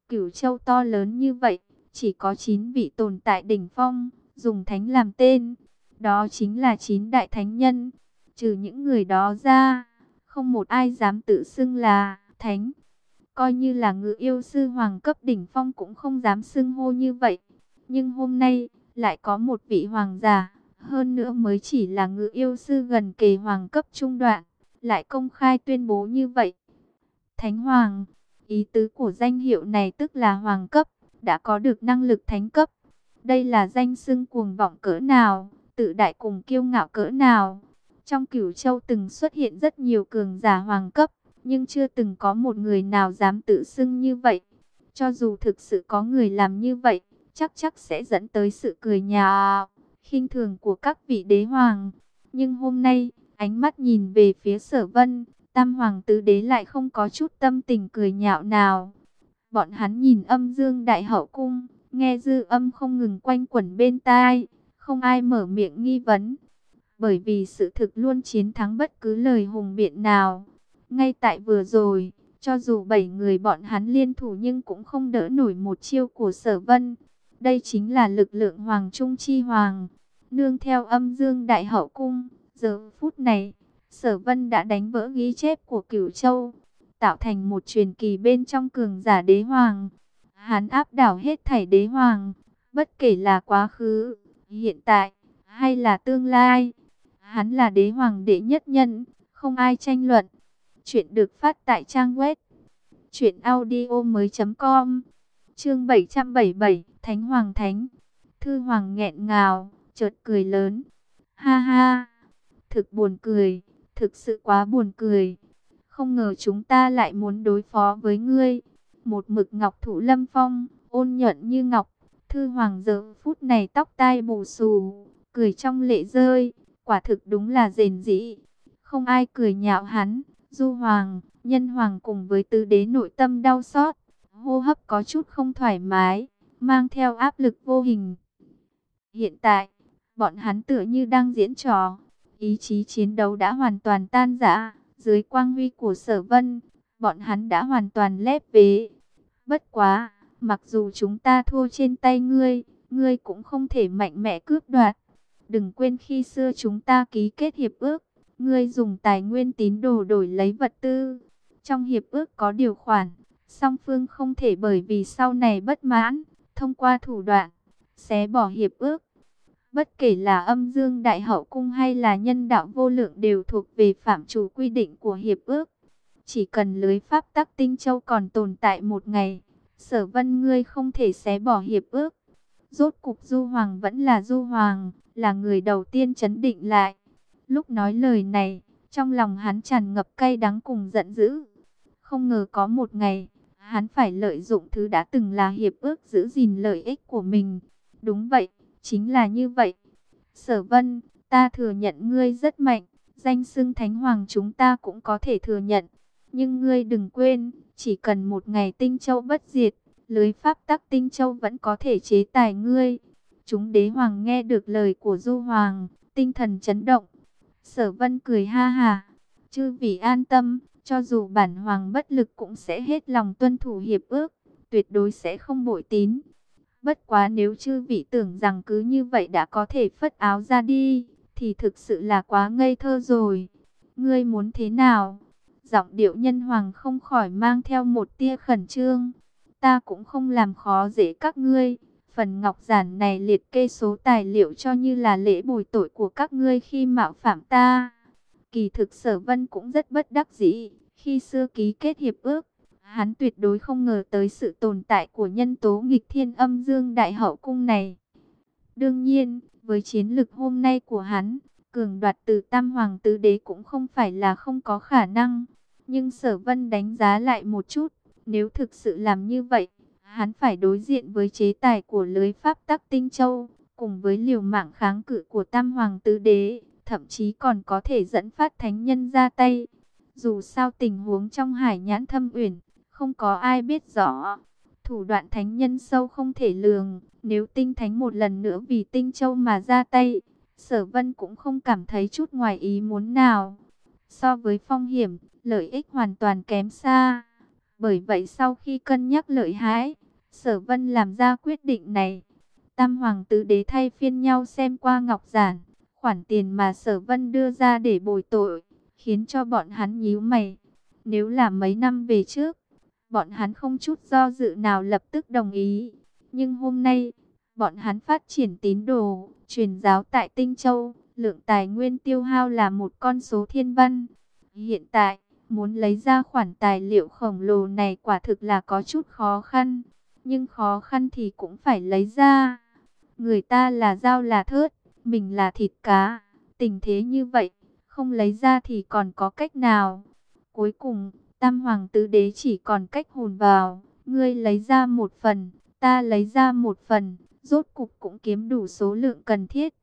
S1: Cửu châu to lớn như vậy, chỉ có 9 vị tồn tại đỉnh phong, dùng thánh làm tên. Đó chính là chín đại thánh nhân. Trừ những người đó ra, không một ai dám tự xưng là thánh. Coi như là ngự yêu sư hoàng cấp đỉnh phong cũng không dám xưng hô như vậy. Nhưng hôm nay, lại có một vị hoàng giả, hơn nữa mới chỉ là ngự yêu sư gần kề hoàng cấp trung đoạn, lại công khai tuyên bố như vậy. Thánh hoàng, ý tứ của danh hiệu này tức là hoàng cấp, đã có được năng lực thánh cấp. Đây là danh xưng cuồng vọng cỡ nào, tự đại cùng kiêu ngạo cỡ nào. Trong cửu châu từng xuất hiện rất nhiều cường giả hoàng cấp, nhưng chưa từng có một người nào dám tự xưng như vậy. Cho dù thực sự có người làm như vậy, chắc chắc sẽ dẫn tới sự cười nhạo, khinh thường của các vị đế hoàng. Nhưng hôm nay, ánh mắt nhìn về phía sở vân, tam hoàng tứ đế lại không có chút tâm tình cười nhạo nào. Bọn hắn nhìn âm dương đại hậu cung, nghe dư âm không ngừng quanh quẩn bên tai, không ai mở miệng nghi vấn. Bởi vì sự thực luôn chiến thắng bất cứ lời hùng biện nào. Ngay tại vừa rồi, cho dù bảy người bọn hắn liên thủ nhưng cũng không đỡ nổi một chiêu của sở vân. Đây chính là lực lượng Hoàng Trung Chi Hoàng. Nương theo âm dương đại hậu cung, giờ phút này, sở vân đã đánh vỡ ghi chép của cửu châu, tạo thành một truyền kỳ bên trong cường giả đế hoàng. Hắn áp đảo hết thảy đế hoàng, bất kể là quá khứ, hiện tại, hay là tương lai. Hắn là đế hoàng đệ nhất nhân, không ai tranh luận. Chuyện được phát tại trang web chuyện audio mới.com Chương 777 Thánh Hoàng Thánh. Thư Hoàng nghẹn ngào, chợt cười lớn. Ha ha, thực buồn cười, thực sự quá buồn cười. Không ngờ chúng ta lại muốn đối phó với ngươi. một mực ngọc thủ lâm phong, ôn nhuận như ngọc. Thư hoàng giờ phút này tóc tai bù xù, cười trong lệ rơi, quả thực đúng là rền rĩ. Không ai cười nhạo hắn, du hoàng, nhân hoàng cùng với tứ đế nội tâm đau xót, hô hấp có chút không thoải mái, mang theo áp lực vô hình. Hiện tại, bọn hắn tựa như đang diễn trò, ý chí chiến đấu đã hoàn toàn tan rã, dưới quang huy của sở vân, bọn hắn đã hoàn toàn lép vế. Bất quá, mặc dù chúng ta thua trên tay ngươi, ngươi cũng không thể mạnh mẽ cướp đoạt. Đừng quên khi xưa chúng ta ký kết hiệp ước, ngươi dùng tài nguyên tín đồ đổi lấy vật tư. Trong hiệp ước có điều khoản, song phương không thể bởi vì sau này bất mãn, thông qua thủ đoạn, xé bỏ hiệp ước. Bất kể là âm dương đại hậu cung hay là nhân đạo vô lượng đều thuộc về phạm chủ quy định của hiệp ước. Chỉ cần lưới pháp tắc tinh châu còn tồn tại một ngày, sở vân ngươi không thể xé bỏ hiệp ước. Rốt cục du hoàng vẫn là du hoàng, là người đầu tiên chấn định lại. Lúc nói lời này, trong lòng hắn tràn ngập cay đắng cùng giận dữ. Không ngờ có một ngày, hắn phải lợi dụng thứ đã từng là hiệp ước giữ gìn lợi ích của mình. Đúng vậy, chính là như vậy. Sở vân, ta thừa nhận ngươi rất mạnh, danh xưng thánh hoàng chúng ta cũng có thể thừa nhận. Nhưng ngươi đừng quên, chỉ cần một ngày tinh châu bất diệt, lưới pháp tắc tinh châu vẫn có thể chế tài ngươi. Chúng đế hoàng nghe được lời của du hoàng, tinh thần chấn động. Sở vân cười ha ha, chư vị an tâm, cho dù bản hoàng bất lực cũng sẽ hết lòng tuân thủ hiệp ước, tuyệt đối sẽ không bội tín. Bất quá nếu chư vị tưởng rằng cứ như vậy đã có thể phất áo ra đi, thì thực sự là quá ngây thơ rồi. Ngươi muốn thế nào? Giọng điệu nhân hoàng không khỏi mang theo một tia khẩn trương. Ta cũng không làm khó dễ các ngươi. Phần ngọc giản này liệt kê số tài liệu cho như là lễ bồi tội của các ngươi khi mạo phạm ta. Kỳ thực sở vân cũng rất bất đắc dĩ. Khi xưa ký kết hiệp ước, hắn tuyệt đối không ngờ tới sự tồn tại của nhân tố nghịch thiên âm dương đại hậu cung này. Đương nhiên, với chiến lực hôm nay của hắn, cường đoạt từ tam hoàng tứ đế cũng không phải là không có khả năng. Nhưng sở vân đánh giá lại một chút, nếu thực sự làm như vậy, hắn phải đối diện với chế tài của lưới pháp tắc tinh châu, cùng với liều mạng kháng cự của tam hoàng tứ đế, thậm chí còn có thể dẫn phát thánh nhân ra tay. Dù sao tình huống trong hải nhãn thâm uyển, không có ai biết rõ. Thủ đoạn thánh nhân sâu không thể lường, nếu tinh thánh một lần nữa vì tinh châu mà ra tay, sở vân cũng không cảm thấy chút ngoài ý muốn nào. So với phong hiểm, lợi ích hoàn toàn kém xa. Bởi vậy sau khi cân nhắc lợi hại, sở vân làm ra quyết định này. Tam hoàng tứ đế thay phiên nhau xem qua ngọc giản, khoản tiền mà sở vân đưa ra để bồi tội, khiến cho bọn hắn nhíu mày. Nếu là mấy năm về trước, bọn hắn không chút do dự nào lập tức đồng ý. Nhưng hôm nay, bọn hắn phát triển tín đồ, truyền giáo tại Tinh Châu, lượng tài nguyên tiêu hao là một con số thiên văn. Hiện tại, muốn lấy ra khoản tài liệu khổng lồ này quả thực là có chút khó khăn. Nhưng khó khăn thì cũng phải lấy ra. Người ta là dao là thớt, mình là thịt cá. Tình thế như vậy, không lấy ra thì còn có cách nào? Cuối cùng, Tam Hoàng Tứ Đế chỉ còn cách hồn vào. Ngươi lấy ra một phần, ta lấy ra một phần, rốt cục cũng kiếm đủ số lượng cần thiết.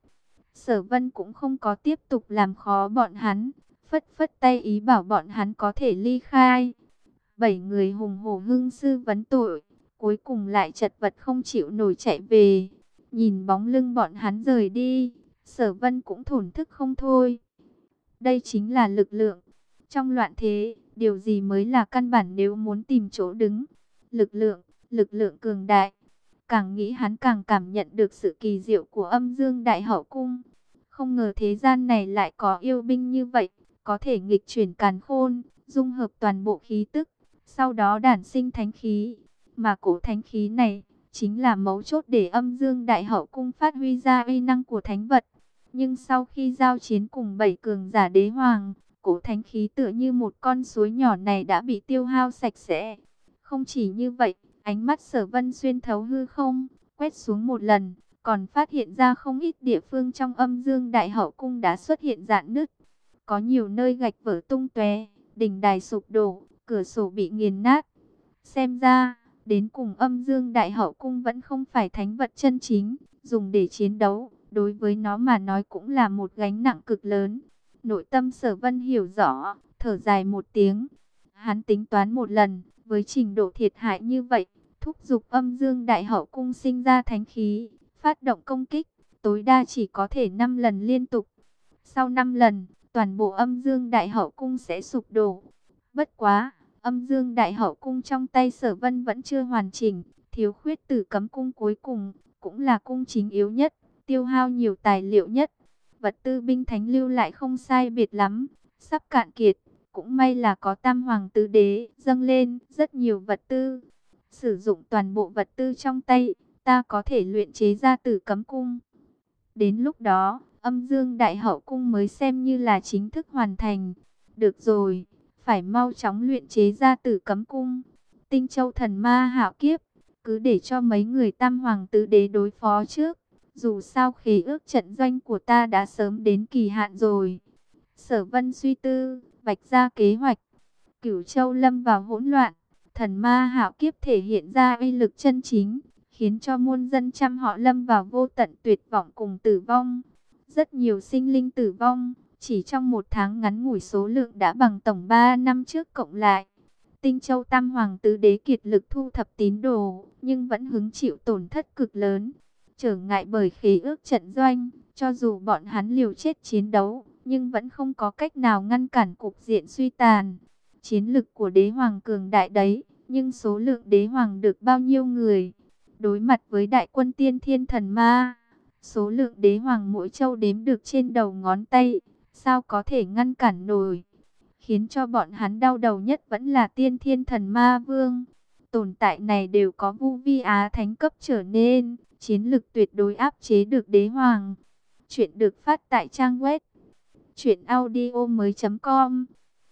S1: Sở Vân cũng không có tiếp tục làm khó bọn hắn, phất phất tay ý bảo bọn hắn có thể ly khai. Bảy người hùng hổ hưng sư vấn tội, cuối cùng lại chật vật không chịu nổi chạy về. Nhìn bóng lưng bọn hắn rời đi, sở vân cũng thổn thức không thôi. Đây chính là lực lượng. Trong loạn thế, điều gì mới là căn bản nếu muốn tìm chỗ đứng? Lực lượng, lực lượng cường đại. Càng nghĩ hắn càng cảm nhận được sự kỳ diệu của âm dương đại hậu cung. Không ngờ thế gian này lại có yêu binh như vậy có thể nghịch chuyển càn khôn, dung hợp toàn bộ khí tức, sau đó đản sinh thánh khí. Mà cổ thánh khí này, chính là mấu chốt để âm dương đại hậu cung phát huy ra uy năng của thánh vật. Nhưng sau khi giao chiến cùng bảy cường giả đế hoàng, cổ thánh khí tựa như một con suối nhỏ này đã bị tiêu hao sạch sẽ. Không chỉ như vậy, ánh mắt sở vân xuyên thấu hư không, quét xuống một lần, còn phát hiện ra không ít địa phương trong âm dương đại hậu cung đã xuất hiện dạn nứt. Có nhiều nơi gạch vỡ tung tóe, đỉnh đài sụp đổ, cửa sổ bị nghiền nát. Xem ra, đến cùng âm dương đại hậu cung vẫn không phải thánh vật chân chính, dùng để chiến đấu, đối với nó mà nói cũng là một gánh nặng cực lớn. Nội tâm sở vân hiểu rõ, thở dài một tiếng. Hắn tính toán một lần, với trình độ thiệt hại như vậy, thúc giục âm dương đại hậu cung sinh ra thánh khí, phát động công kích, tối đa chỉ có thể 5 lần liên tục. Sau 5 lần, toàn bộ âm dương đại hậu cung sẽ sụp đổ. Bất quá, âm dương đại hậu cung trong tay sở vân vẫn chưa hoàn chỉnh, thiếu khuyết tử cấm cung cuối cùng, cũng là cung chính yếu nhất, tiêu hao nhiều tài liệu nhất. Vật tư binh thánh lưu lại không sai biệt lắm, sắp cạn kiệt, cũng may là có tam hoàng tứ đế dâng lên rất nhiều vật tư. Sử dụng toàn bộ vật tư trong tay, ta có thể luyện chế ra tử cấm cung. Đến lúc đó, âm dương đại hậu cung mới xem như là chính thức hoàn thành. Được rồi, phải mau chóng luyện chế ra tử cấm cung. Tinh châu thần ma hạo kiếp, cứ để cho mấy người tam hoàng tứ đế đối phó trước. Dù sao khế ước trận doanh của ta đã sớm đến kỳ hạn rồi. Sở vân suy tư, vạch ra kế hoạch. Cửu châu lâm vào hỗn loạn. Thần ma hạo kiếp thể hiện ra uy lực chân chính, khiến cho muôn dân trăm họ lâm vào vô tận tuyệt vọng cùng tử vong. Rất nhiều sinh linh tử vong, chỉ trong một tháng ngắn ngủi số lượng đã bằng tổng 3 năm trước cộng lại. Tinh Châu Tam Hoàng Tứ Đế kiệt lực thu thập tín đồ, nhưng vẫn hứng chịu tổn thất cực lớn. Trở ngại bởi khí ước trận doanh, cho dù bọn hắn liều chết chiến đấu, nhưng vẫn không có cách nào ngăn cản cục diện suy tàn. Chiến lực của đế hoàng cường đại đấy, nhưng số lượng đế hoàng được bao nhiêu người? Đối mặt với đại quân tiên thiên thần ma, số lượng đế hoàng mỗi châu đếm được trên đầu ngón tay, sao có thể ngăn cản nổi? Khiến cho bọn hắn đau đầu nhất vẫn là tiên thiên thần ma vương. Tồn tại này đều có vu vi á thánh cấp trở nên, chiến lực tuyệt đối áp chế được đế hoàng. Chuyện được phát tại trang web chuyện audio mới.com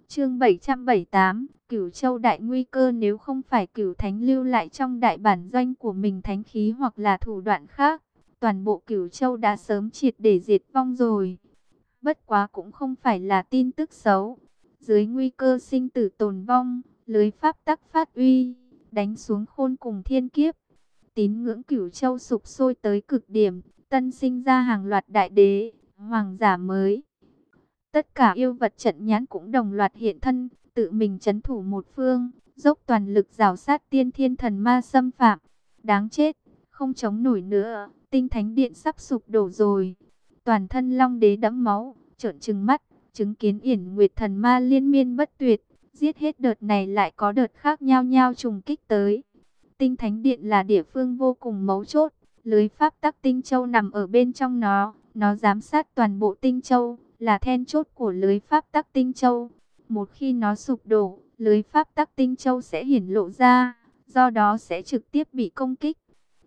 S1: Chương 778 Cửu Châu Đại Nguy Cơ nếu không phải cửu thánh lưu lại trong đại bản doanh của mình thánh khí hoặc là thủ đoạn khác, toàn bộ cửu Châu đã sớm triệt để diệt vong rồi. Bất quá cũng không phải là tin tức xấu. Dưới nguy cơ sinh tử tồn vong, lưới pháp tắc phát uy, đánh xuống khôn cùng thiên kiếp. Tín ngưỡng cửu Châu sụp sôi tới cực điểm, tân sinh ra hàng loạt đại đế, hoàng giả mới. Tất cả yêu vật trận nhãn cũng đồng loạt hiện thân, tự mình chấn thủ một phương, dốc toàn lực rào sát tiên thiên thần ma xâm phạm. Đáng chết, không chống nổi nữa, tinh thánh điện sắp sụp đổ rồi. Toàn thân long đế đẫm máu, trợn trừng mắt, chứng kiến yển nguyệt thần ma liên miên bất tuyệt. Giết hết đợt này lại có đợt khác nhau nhau trùng kích tới. Tinh thánh điện là địa phương vô cùng mấu chốt, lưới pháp tắc tinh châu nằm ở bên trong nó, nó giám sát toàn bộ tinh châu, là then chốt của lưới pháp tắc tinh châu. Một khi nó sụp đổ, lưới pháp tắc tinh châu sẽ hiển lộ ra, do đó sẽ trực tiếp bị công kích.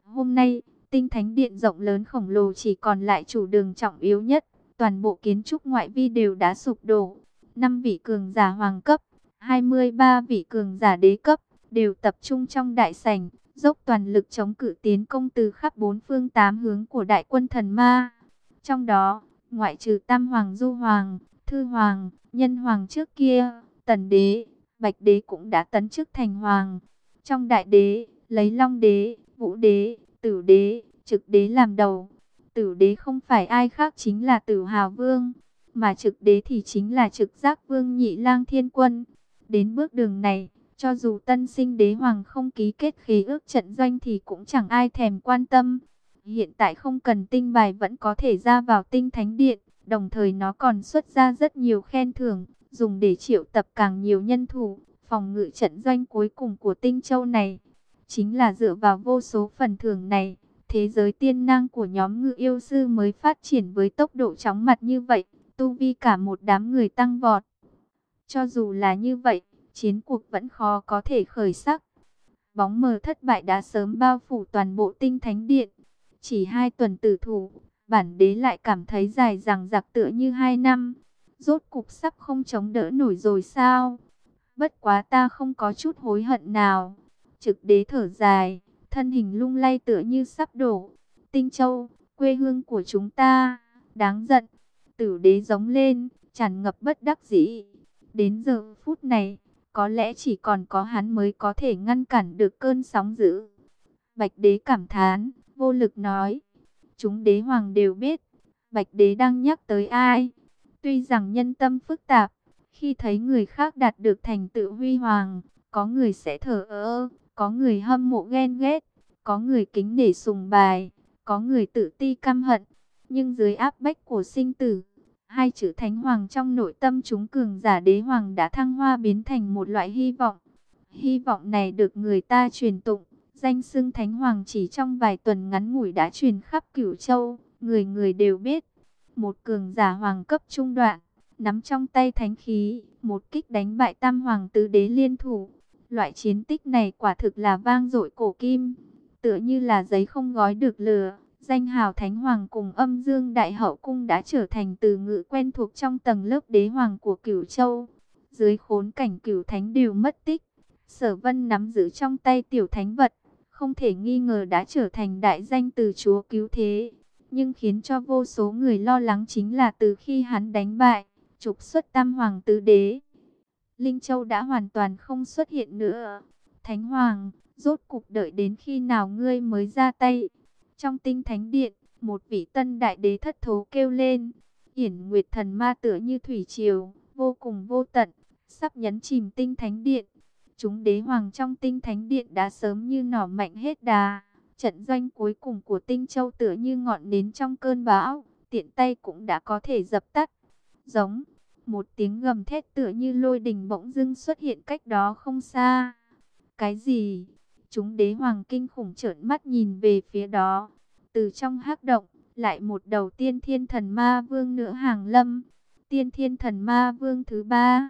S1: Hôm nay, tinh thánh điện rộng lớn khổng lồ chỉ còn lại chủ đường trọng yếu nhất, toàn bộ kiến trúc ngoại vi đều đã sụp đổ. năm vị cường giả hoàng cấp, 23 vị cường giả đế cấp, đều tập trung trong đại sảnh, dốc toàn lực chống cự tiến công từ khắp bốn phương tám hướng của đại quân thần ma. Trong đó, ngoại trừ Tam Hoàng Du Hoàng, Thư Hoàng, Nhân Hoàng trước kia, Tần Đế, Bạch Đế cũng đã tấn chức thành Hoàng. Trong Đại Đế, lấy Long Đế, Vũ Đế, Tử Đế, Trực Đế làm đầu. Tử Đế không phải ai khác chính là Tử Hào Vương, mà Trực Đế thì chính là Trực Giác Vương Nhị Lang Thiên Quân. Đến bước đường này, cho dù tân sinh đế hoàng không ký kết khế ước trận doanh thì cũng chẳng ai thèm quan tâm. Hiện tại không cần tinh bài vẫn có thể ra vào tinh thánh điện, đồng thời nó còn xuất ra rất nhiều khen thưởng, dùng để triệu tập càng nhiều nhân thủ, phòng ngự trận doanh cuối cùng của tinh châu này. Chính là dựa vào vô số phần thưởng này, thế giới tiên năng của nhóm ngự yêu sư mới phát triển với tốc độ chóng mặt như vậy, tu vi cả một đám người tăng vọt. Cho dù là như vậy, chiến cuộc vẫn khó có thể khởi sắc. Bóng mờ thất bại đã sớm bao phủ toàn bộ tinh thánh điện. Chỉ hai tuần tử thủ, bản đế lại cảm thấy dài dằng dặc tựa như hai năm. Rốt cục sắp không chống đỡ nổi rồi sao? Bất quá ta không có chút hối hận nào. Trực đế thở dài, thân hình lung lay tựa như sắp đổ. Tinh Châu, quê hương của chúng ta, đáng giận. Tử đế giống lên, tràn ngập bất đắc dĩ. Đến giờ phút này, có lẽ chỉ còn có hắn mới có thể ngăn cản được cơn sóng dữ. Bạch đế cảm thán, vô lực nói. Chúng đế hoàng đều biết, bạch đế đang nhắc tới ai. Tuy rằng nhân tâm phức tạp, khi thấy người khác đạt được thành tựu huy hoàng, có người sẽ thở ơ, có người hâm mộ ghen ghét, có người kính nể sùng bài, có người tự ti căm hận. Nhưng dưới áp bách của sinh tử, hai chữ thánh hoàng trong nội tâm chúng cường giả đế hoàng đã thăng hoa biến thành một loại hy vọng. Hy vọng này được người ta truyền tụng, danh xưng thánh hoàng chỉ trong vài tuần ngắn ngủi đã truyền khắp cửu châu, người người đều biết. Một cường giả hoàng cấp trung đoạn, nắm trong tay thánh khí, một kích đánh bại tam hoàng tứ đế liên thủ. Loại chiến tích này quả thực là vang dội cổ kim, tựa như là giấy không gói được lửa. Danh hào Thánh Hoàng cùng âm dương Đại Hậu Cung đã trở thành từ ngữ quen thuộc trong tầng lớp đế hoàng của cửu châu. Dưới khốn cảnh cửu thánh đều mất tích. Sở vân nắm giữ trong tay tiểu thánh vật. Không thể nghi ngờ đã trở thành đại danh từ chúa cứu thế. Nhưng khiến cho vô số người lo lắng chính là từ khi hắn đánh bại, trục xuất tam hoàng tứ đế. Linh Châu đã hoàn toàn không xuất hiện nữa. Thánh Hoàng, rốt cục đợi đến khi nào ngươi mới ra tay? Trong tinh thánh điện, một vị tân đại đế thất thố kêu lên. Hiển Nguyệt thần ma tựa như thủy triều, vô cùng vô tận, sắp nhấn chìm tinh thánh điện. Chúng đế hoàng trong tinh thánh điện đã sớm như nỏ mạnh hết đà. Trận doanh cuối cùng của tinh châu tựa như ngọn nến trong cơn bão, tiện tay cũng đã có thể dập tắt. Giống, một tiếng gầm thét tựa như lôi đình bỗng dưng xuất hiện cách đó không xa. Cái gì? Chúng đế hoàng kinh khủng trợn mắt nhìn về phía đó. Từ trong hắc động, lại một đầu tiên thiên thần ma vương nữa hàng lâm. Tiên thiên thần ma vương thứ ba.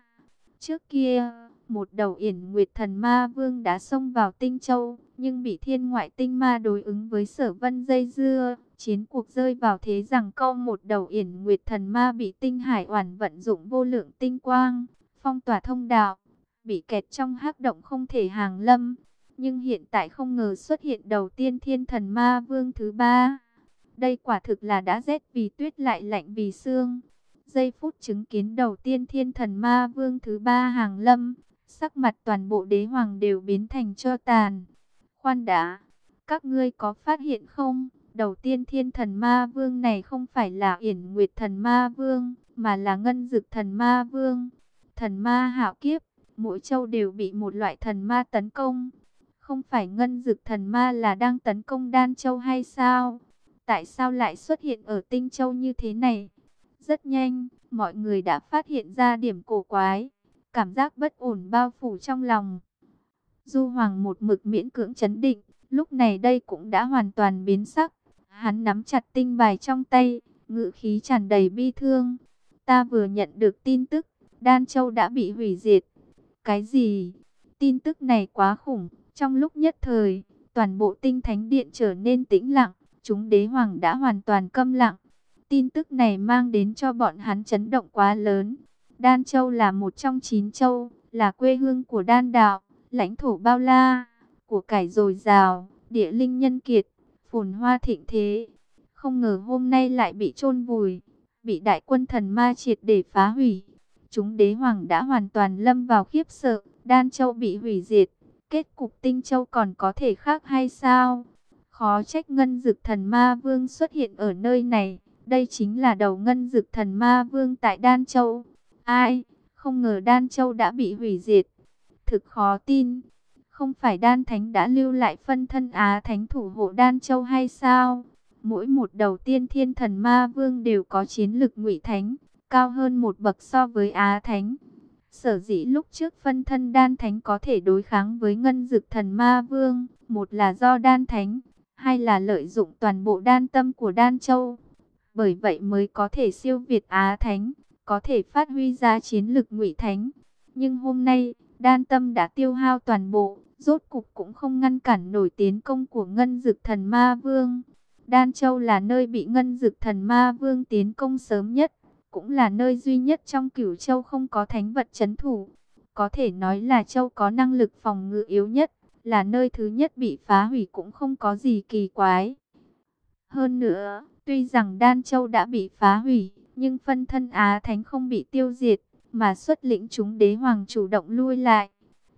S1: Trước kia, một đầu yển nguyệt thần ma vương đã xông vào tinh châu, nhưng bị thiên ngoại tinh ma đối ứng với sở vân dây dưa. Chiến cuộc rơi vào thế rằng câu một đầu yển nguyệt thần ma bị tinh hải oản vận dụng vô lượng tinh quang, phong tỏa thông đạo, bị kẹt trong hắc động không thể hàng lâm. Nhưng hiện tại không ngờ xuất hiện đầu tiên thiên thần ma vương thứ ba. Đây quả thực là đã rét vì tuyết lại lạnh vì xương. Giây phút chứng kiến đầu tiên thiên thần ma vương thứ ba hàng lâm, sắc mặt toàn bộ đế hoàng đều biến thành cho tàn. Khoan đã, các ngươi có phát hiện không? Đầu tiên thiên thần ma vương này không phải là yển nguyệt thần ma vương, mà là ngân dực thần ma vương. Thần ma hạo kiếp, mỗi châu đều bị một loại thần ma tấn công. Không phải ngân dực thần ma là đang tấn công đan châu hay sao? Tại sao lại xuất hiện ở tinh châu như thế này? Rất nhanh, mọi người đã phát hiện ra điểm cổ quái. Cảm giác bất ổn bao phủ trong lòng. Du Hoàng một mực miễn cưỡng chấn định, lúc này đây cũng đã hoàn toàn biến sắc. Hắn nắm chặt tinh bài trong tay, ngự khí tràn đầy bi thương. Ta vừa nhận được tin tức, Đan Châu đã bị hủy diệt. Cái gì? Tin tức này quá khủng. Trong lúc nhất thời, toàn bộ tinh thánh điện trở nên tĩnh lặng. Chúng đế hoàng đã hoàn toàn câm lặng. Tin tức này mang đến cho bọn hắn chấn động quá lớn. Đan Châu là một trong chín châu, là quê hương của đan đạo, lãnh thổ bao la, của cải dồi dào, địa linh nhân kiệt phồn hoa thịnh thế. Không ngờ hôm nay lại bị chôn vùi, bị đại quân thần ma triệt để phá hủy. Chúng đế hoàng đã hoàn toàn lâm vào khiếp sợ, Đan Châu bị hủy diệt. Kết cục Tinh Châu còn có thể khác hay sao? Khó trách ngân dực thần ma vương xuất hiện ở nơi này. Đây chính là đầu ngân dực thần ma vương tại Đan Châu. Ai? Không ngờ Đan Châu đã bị hủy diệt. Thực khó tin. Không phải đan thánh đã lưu lại phân thân Á thánh thủ hộ đan châu hay sao? Mỗi một đầu tiên thiên thần ma vương đều có chiến lực ngụy thánh, cao hơn một bậc so với Á thánh. Sở dĩ lúc trước phân thân đan thánh có thể đối kháng với ngân dực thần ma vương, một là do đan thánh, hai là lợi dụng toàn bộ đan tâm của đan châu. Bởi vậy mới có thể siêu việt Á thánh, có thể phát huy ra chiến lực ngụy thánh. Nhưng hôm nay, đan tâm đã tiêu hao toàn bộ, rốt cục cũng không ngăn cản nổi tiến công của Ngân Dực Thần Ma Vương. Đan Châu là nơi bị Ngân Dực Thần Ma Vương tiến công sớm nhất, cũng là nơi duy nhất trong cửu châu không có thánh vật chấn thủ. Có thể nói là châu có năng lực phòng ngự yếu nhất, là nơi thứ nhất bị phá hủy cũng không có gì kỳ quái. Hơn nữa, tuy rằng Đan Châu đã bị phá hủy, nhưng phân thân Á Thánh không bị tiêu diệt, mà xuất lĩnh chúng đế hoàng chủ động lui lại.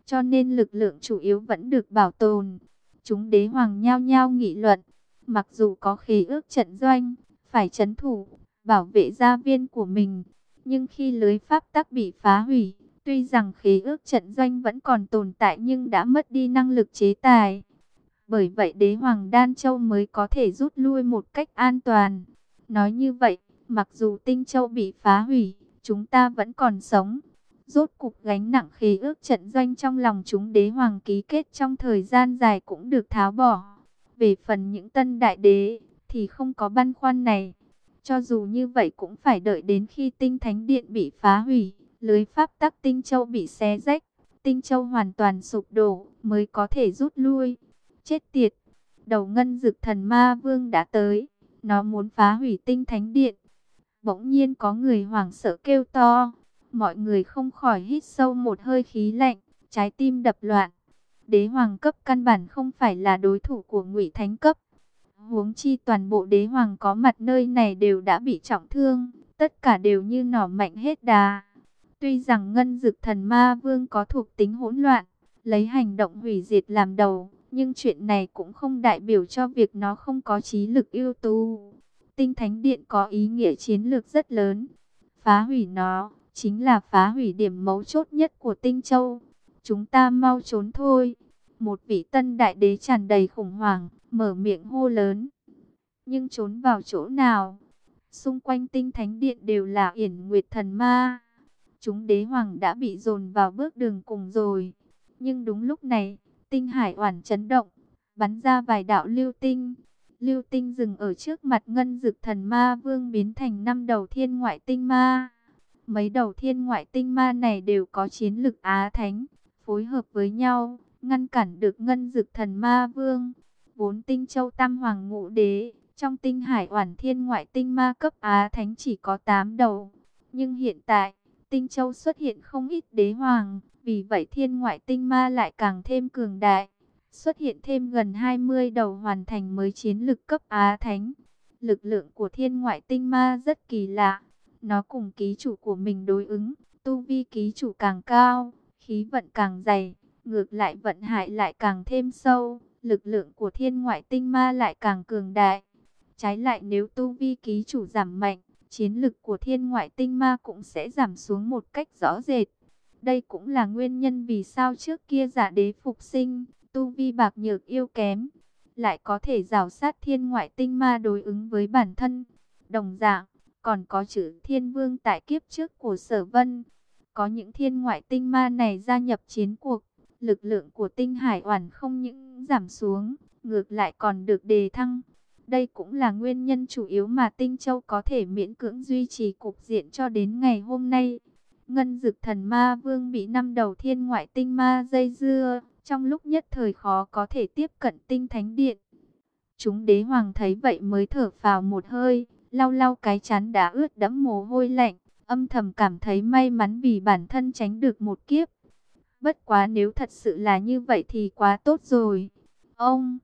S1: Cho nên lực lượng chủ yếu vẫn được bảo tồn. Chúng đế hoàng nhao nhao nghị luận, mặc dù có khí ước trận doanh, phải chấn thủ, bảo vệ gia viên của mình. Nhưng khi lưới pháp tắc bị phá hủy, tuy rằng khí ước trận doanh vẫn còn tồn tại nhưng đã mất đi năng lực chế tài. Bởi vậy đế hoàng Đan Châu mới có thể rút lui một cách an toàn. Nói như vậy, mặc dù Tinh Châu bị phá hủy, chúng ta vẫn còn sống. Rốt cục gánh nặng khế ước trận doanh trong lòng chúng đế hoàng ký kết trong thời gian dài cũng được tháo bỏ. Về phần những tân đại đế, thì không có băn khoăn này. Cho dù như vậy cũng phải đợi đến khi tinh thánh điện bị phá hủy, lưới pháp tắc tinh châu bị xé rách, tinh châu hoàn toàn sụp đổ, mới có thể rút lui. Chết tiệt, đầu ngân dực thần ma vương đã tới, nó muốn phá hủy tinh thánh điện. Bỗng nhiên có người hoảng sợ kêu to, mọi người không khỏi hít sâu một hơi khí lạnh, trái tim đập loạn. Đế hoàng cấp căn bản không phải là đối thủ của ngụy thánh cấp. Huống chi toàn bộ đế hoàng có mặt nơi này đều đã bị trọng thương, tất cả đều như nỏ mạnh hết đà. Tuy rằng ngân dực thần ma vương có thuộc tính hỗn loạn, lấy hành động hủy diệt làm đầu, nhưng chuyện này cũng không đại biểu cho việc nó không có trí lực ưu tú. Tinh Thánh Điện có ý nghĩa chiến lược rất lớn. Phá hủy nó, chính là phá hủy điểm mấu chốt nhất của Tinh Châu. Chúng ta mau trốn thôi. Một vị tân đại đế tràn đầy khủng hoảng, mở miệng hô lớn. Nhưng trốn vào chỗ nào? Xung quanh Tinh Thánh Điện đều là yển nguyệt thần ma. Chúng đế hoàng đã bị dồn vào bước đường cùng rồi. Nhưng đúng lúc này, tinh hải oản chấn động, bắn ra vài đạo lưu tinh. Lưu tinh dừng ở trước mặt ngân dực thần ma vương biến thành năm đầu thiên ngoại tinh ma. Mấy đầu thiên ngoại tinh ma này đều có chiến lực á thánh, phối hợp với nhau, ngăn cản được ngân dực thần ma vương. Bốn tinh châu tam hoàng ngũ đế, trong tinh hải oản thiên ngoại tinh ma cấp á thánh chỉ có 8 đầu. Nhưng hiện tại, tinh châu xuất hiện không ít đế hoàng, vì vậy thiên ngoại tinh ma lại càng thêm cường đại. Xuất hiện thêm gần 20 đầu hoàn thành mới chiến lực cấp Á Thánh. Lực lượng của thiên ngoại tinh ma rất kỳ lạ. Nó cùng ký chủ của mình đối ứng. Tu vi ký chủ càng cao, khí vận càng dày. Ngược lại vận hại lại càng thêm sâu. Lực lượng của thiên ngoại tinh ma lại càng cường đại. Trái lại nếu tu vi ký chủ giảm mạnh, chiến lực của thiên ngoại tinh ma cũng sẽ giảm xuống một cách rõ rệt. Đây cũng là nguyên nhân vì sao trước kia giả đế phục sinh, tu vi bạc nhược yêu kém, lại có thể rào sát thiên ngoại tinh ma đối ứng với bản thân. Đồng dạng, còn có chữ thiên vương tại kiếp trước của sở vân. Có những thiên ngoại tinh ma này gia nhập chiến cuộc, lực lượng của tinh hải oản không những giảm xuống, ngược lại còn được đề thăng. Đây cũng là nguyên nhân chủ yếu mà Tinh Châu có thể miễn cưỡng duy trì cục diện cho đến ngày hôm nay. Ngân dực thần ma vương bị năm đầu thiên ngoại tinh ma dây dưa, trong lúc nhất thời khó có thể tiếp cận tinh thánh điện. Chúng đế hoàng thấy vậy mới thở vào một hơi, lau lau cái chán đã ướt đẫm mồ hôi lạnh, âm thầm cảm thấy may mắn vì bản thân tránh được một kiếp. Bất quá nếu thật sự là như vậy thì quá tốt rồi. Ông,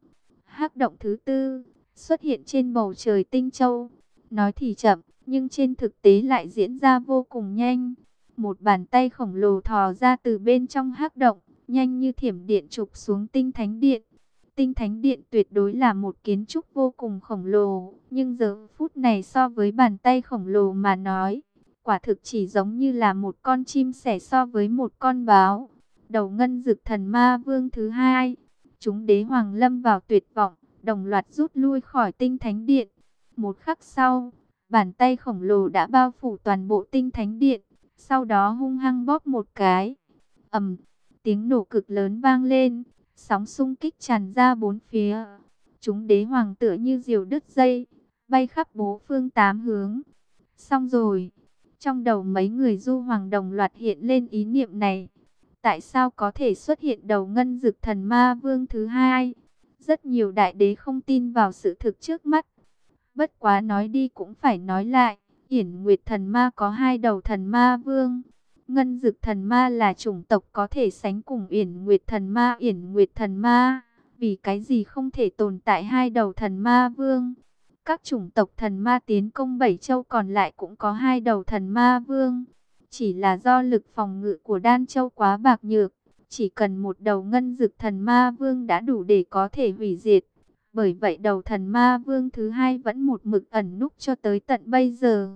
S1: hắc động thứ tư, xuất hiện trên bầu trời tinh châu. Nói thì chậm, nhưng trên thực tế lại diễn ra vô cùng nhanh. Một bàn tay khổng lồ thò ra từ bên trong hắc động, nhanh như thiểm điện chụp xuống tinh thánh điện. Tinh thánh điện tuyệt đối là một kiến trúc vô cùng khổng lồ, nhưng giờ phút này so với bàn tay khổng lồ mà nói, quả thực chỉ giống như là một con chim sẻ so với một con báo. Đầu ngân dực thần ma vương thứ hai, chúng đế hoàng lâm vào tuyệt vọng, đồng loạt rút lui khỏi tinh thánh điện. Một khắc sau, bàn tay khổng lồ đã bao phủ toàn bộ tinh thánh điện, sau đó hung hăng bóp một cái. ầm, tiếng nổ cực lớn vang lên, sóng xung kích tràn ra bốn phía. Chúng đế hoàng tựa như diều đứt dây, bay khắp bố phương tám hướng. Xong rồi, trong đầu mấy người du hoàng đồng loạt hiện lên ý niệm này. Tại sao có thể xuất hiện đầu ngân dực thần ma vương thứ hai? Rất nhiều đại đế không tin vào sự thực trước mắt. Bất quá nói đi cũng phải nói lại. Yển Nguyệt thần ma có hai đầu thần ma vương. Ngân Dực thần ma là chủng tộc có thể sánh cùng Yển Nguyệt thần ma. Yển Nguyệt thần ma, vì cái gì không thể tồn tại hai đầu thần ma vương? Các chủng tộc thần ma tiến công bảy châu còn lại cũng có hai đầu thần ma vương. Chỉ là do lực phòng ngự của Đan Châu quá bạc nhược, chỉ cần một đầu ngân dực thần ma vương đã đủ để có thể hủy diệt. Bởi vậy đầu thần ma vương thứ hai vẫn một mực ẩn núp cho tới tận bây giờ.